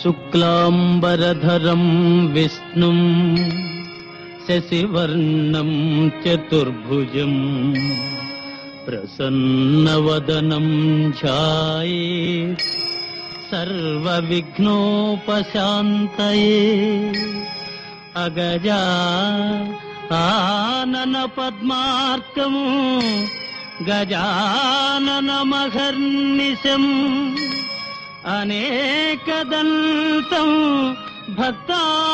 शुक्लाम्बरधरम् विष्णुम् शशिवर्णम् चतुर्भुजम् प्रसन्नवदनम् ध्याये सर्वविघ्नोपशान्तये अगजा आनन पद्मार्थम् గజాననమహర్నిశం. అనేకదంతం భక్తానాం.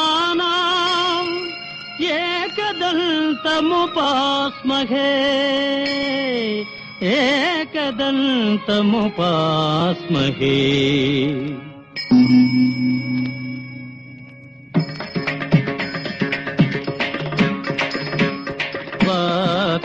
ఏకదంతముపాస్మహే. ఏకదంతముపాస్మహే.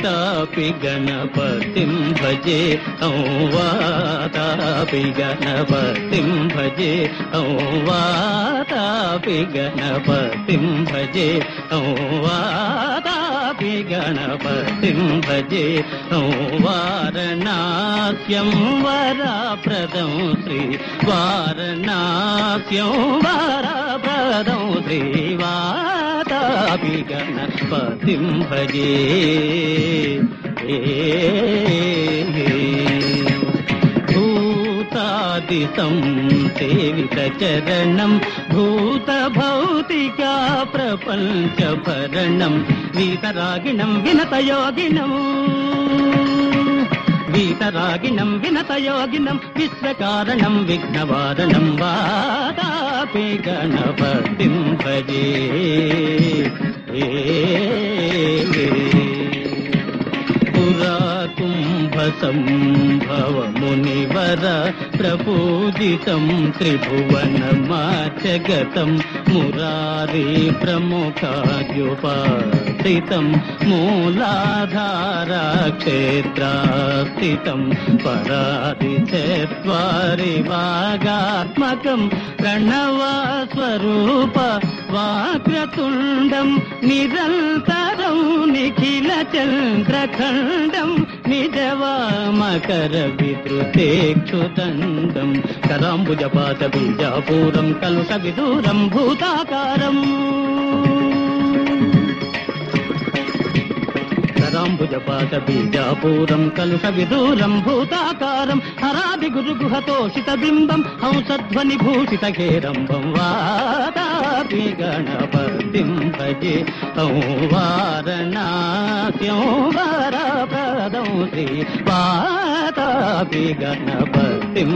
వాతాపి గణపతిం భజే ఔ వాతాపి గణపతిం భజే ఔ వాతాపి గణపతిం భజే ఔ వాతాపి గణపతిం భజే ఔ వారణాస్యం వరప్రదం శ్రీ వారణాస్యం వరప్రదం శ్రీ వాతాపి గణపతిం భజే భూతాదితం సేవిత చరణం భూత భౌతికా ప్రపంచ భరణం వీతరాగిణం వినతయోగిణము వీతరాగిణం వినతయోగినం విశ్వకారణం విఘ్నవారణం వాదాపి గణపతిం భజే పురా కుంభ సంభవ పర ప్రపూజితం త్రిభువన మాచగతం మురారి ప్రముఖాద్యుపాసితం మూలాధారా క్షేత్రాస్థితం పరాది చరి వాగాత్మకం ప్రణవ స్వరూప వాక్రతుండం నిరంతరం నిఖి చంద్రఖండం నిజవామకర విద్రుతేక్షుదండం కరాంబుజపాత బీజాపూరం కలుష విదూరం భూతాకారం కరాంబుజపాత బీజాపూరం కలుష విదూరం భూతాకారం హరాది గురు గుహతోషిత బింబం హంసధ్వని భూషిత కేరంబం వాదాపి గణపతి భజే ఔ వారణాస్యం వరప్రదం శ్రీ వాదాపి గణపతిం